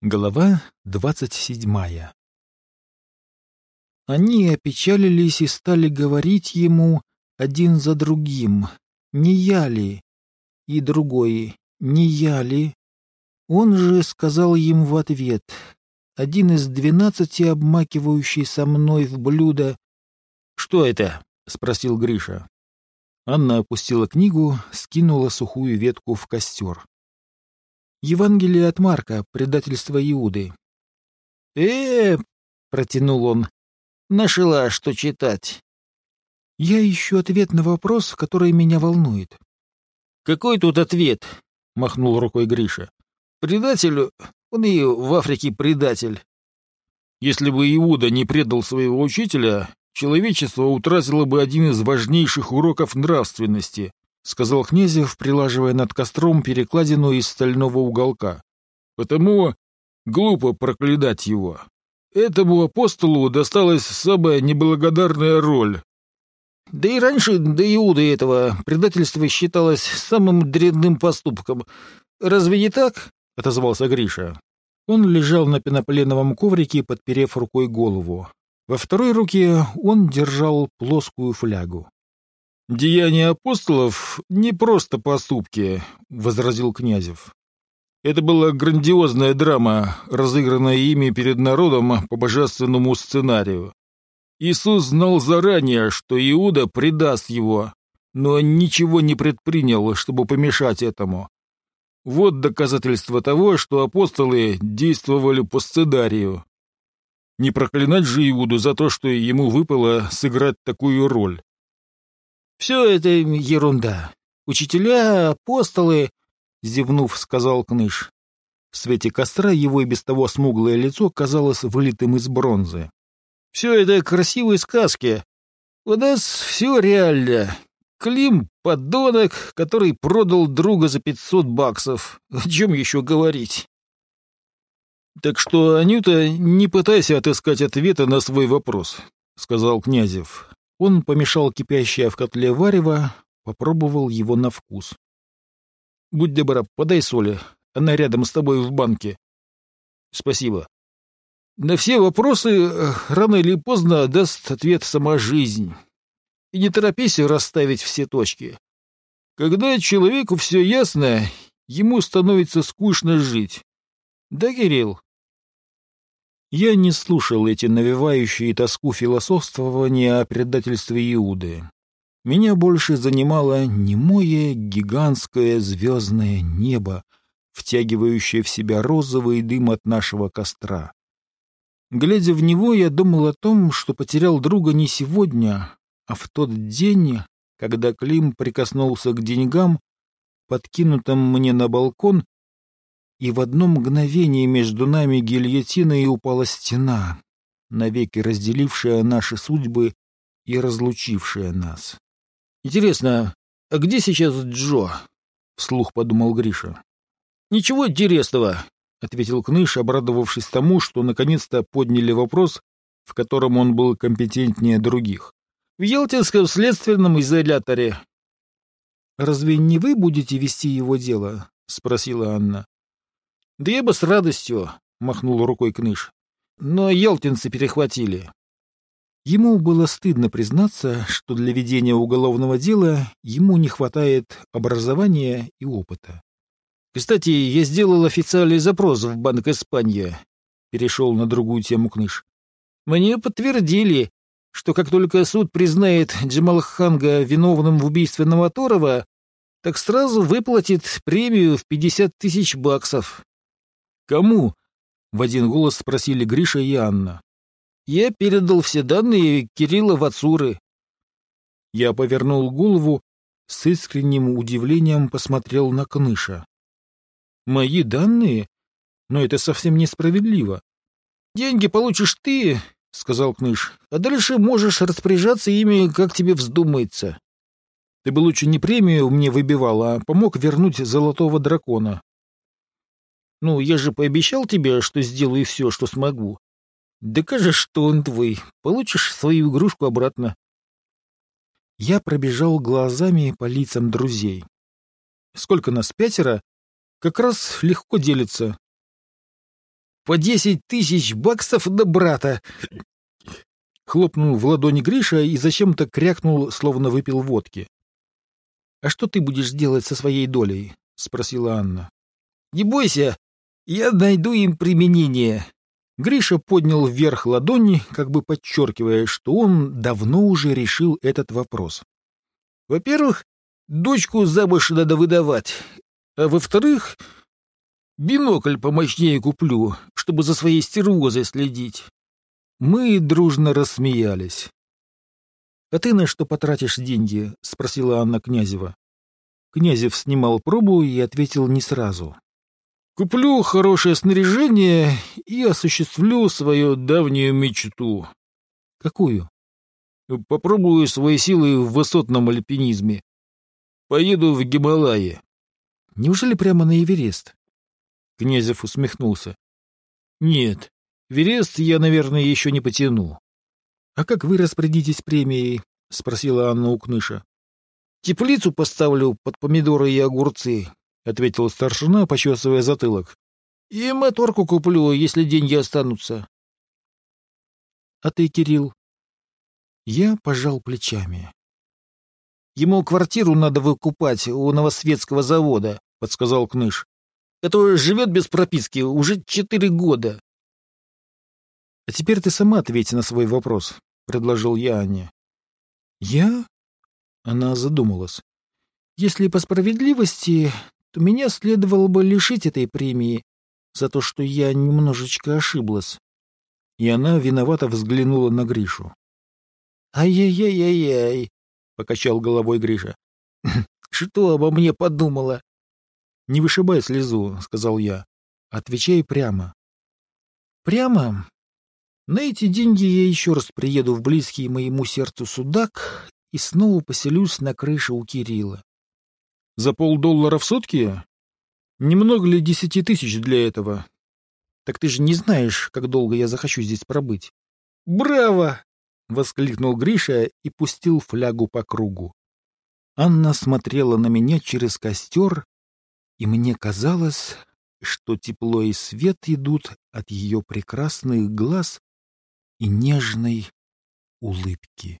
Глава двадцать седьмая Они опечалились и стали говорить ему один за другим, не я ли? И другой, не я ли? Он же сказал им в ответ, один из двенадцати, обмакивающий со мной в блюдо. — Что это? — спросил Гриша. Анна опустила книгу, скинула сухую ветку в костер. Евангелие от Марка, предательство Иуды. э, -э протянул он. «Нашла, что читать». «Я ищу ответ на вопрос, который меня волнует». «Какой тут ответ?» — махнул рукой Гриша. «Предателю? Он и в Африке предатель». Если бы Иуда не предал своего учителя, человечество утратило бы один из важнейших уроков нравственности — сказал Князев, прилаживая над костром перекладину из стального уголка. «Потому глупо проклинать его. Этому апостолу досталась самая неблагодарная роль». «Да и раньше до Иуды этого предательство считалось самым дрянным поступком. Разве не так?» — отозвался Гриша. Он лежал на пенополеновом коврике, подперев рукой голову. Во второй руке он держал плоскую флягу. «Деяния апостолов — не просто поступки», — возразил Князев. «Это была грандиозная драма, разыгранная ими перед народом по божественному сценарию. Иисус знал заранее, что Иуда предаст его, но ничего не предпринял, чтобы помешать этому. Вот доказательство того, что апостолы действовали по сценарию. Не проклинать же Иуду за то, что ему выпало сыграть такую роль. Все это ерунда. Учителя, апостолы, — зевнув, сказал Кныш. В свете костра его и без того смуглое лицо казалось вылитым из бронзы. Все это красивые сказки. У нас все реально. Клим — подонок, который продал друга за пятьсот баксов. О чем еще говорить? Так что, Анюта, не пытайся отыскать ответа на свой вопрос, — сказал Князев. Он помешал кипящее в котле варево, попробовал его на вкус. — Будь добра, подай соли. Она рядом с тобой в банке. — Спасибо. На все вопросы э, рано или поздно даст ответ сама жизнь. И не торопись расставить все точки. Когда человеку все ясно, ему становится скучно жить. Да, Кирилл? Я не слушал эти навевающие тоску философствования о предательстве Иуды. Меня больше занимало немое гигантское звездное небо, втягивающее в себя розовый дым от нашего костра. Глядя в него, я думал о том, что потерял друга не сегодня, а в тот день, когда Клим прикоснулся к деньгам, подкинутым мне на балкон, и в одно мгновение между нами гильотиной упала стена, навеки разделившая наши судьбы и разлучившая нас. — Интересно, а где сейчас Джо? — вслух подумал Гриша. — Ничего интересного, — ответил Кныш, обрадовавшись тому, что наконец-то подняли вопрос, в котором он был компетентнее других. — В Елтинском следственном изоляторе. — Разве не вы будете вести его дело? — спросила Анна. Да я бы с радостью, — махнул рукой Кныш. Но елтинцы перехватили. Ему было стыдно признаться, что для ведения уголовного дела ему не хватает образования и опыта. «Кстати, я сделал официальный запрос в Банк Испании», — перешел на другую тему Кныш. «Мне подтвердили, что как только суд признает Джамалханга виновным в убийстве Новоторова, так сразу выплатит премию в пятьдесят тысяч баксов. «Кому?» — в один голос спросили Гриша и Анна. «Я передал все данные Кирилла Вацуры». Я повернул голову, с искренним удивлением посмотрел на Кныша. «Мои данные? Но это совсем несправедливо». «Деньги получишь ты», — сказал Кныш, — «а дальше можешь распоряжаться ими, как тебе вздумается». «Ты бы лучше не премию мне выбивал, а помог вернуть золотого дракона. Ну, я же пообещал тебе, что сделаю все, что смогу. Докажешь, что он твой. Получишь свою игрушку обратно. Я пробежал глазами по лицам друзей. Сколько нас, пятеро? Как раз легко делится. по десять тысяч баксов на брата!» Хлопнул в ладони Гриша и зачем-то крякнул, словно выпил водки. «А что ты будешь делать со своей долей?» — спросила Анна. «Не бойся, я найду им применение». Гриша поднял вверх ладони, как бы подчеркивая, что он давно уже решил этот вопрос. «Во-первых, дочку замуж надо выдавать, а во-вторых, бинокль помощнее куплю, чтобы за своей стервозой следить». Мы дружно рассмеялись. — А ты на что потратишь деньги? — спросила Анна Князева. Князев снимал пробу и ответил не сразу. — Куплю хорошее снаряжение и осуществлю свою давнюю мечту. — Какую? — Попробую свои силы в высотном альпинизме. Поеду в Гималаи. — Неужели прямо на Эверест? Князев усмехнулся. — Нет, Верест я, наверное, еще не потяну. — А как вы распорядитесь премией? — спросила Анна у Кныша. — Теплицу поставлю под помидоры и огурцы, — ответил старшина, почесывая затылок. — И моторку куплю, если деньги останутся. — А ты, Кирилл? Я пожал плечами. — Ему квартиру надо выкупать у новосветского завода, — подсказал Кныш. — Это живет без прописки уже четыре года. А теперь ты сама ответь на свой вопрос, — предложил я Анне. Я? Она задумалась. Если по справедливости, то меня следовало бы лишить этой премии за то, что я немножечко ошиблась. И она виновато взглянула на Гришу. «Ай-яй-яй-яй-яй!» — покачал головой Гриша. «Что обо мне подумала?» «Не вышибай слезу», — сказал я. «Отвечай прямо». «Прямо? На эти деньги я еще раз приеду в близкий моему сердцу судак и снова поселюсь на крыше у Кирилла. — За полдоллара в сутки? Немного ли десяти тысяч для этого? — Так ты же не знаешь, как долго я захочу здесь пробыть. — Браво! — воскликнул Гриша и пустил флягу по кругу. Анна смотрела на меня через костер, и мне казалось, что тепло и свет идут от ее прекрасных глаз и нежной улыбки.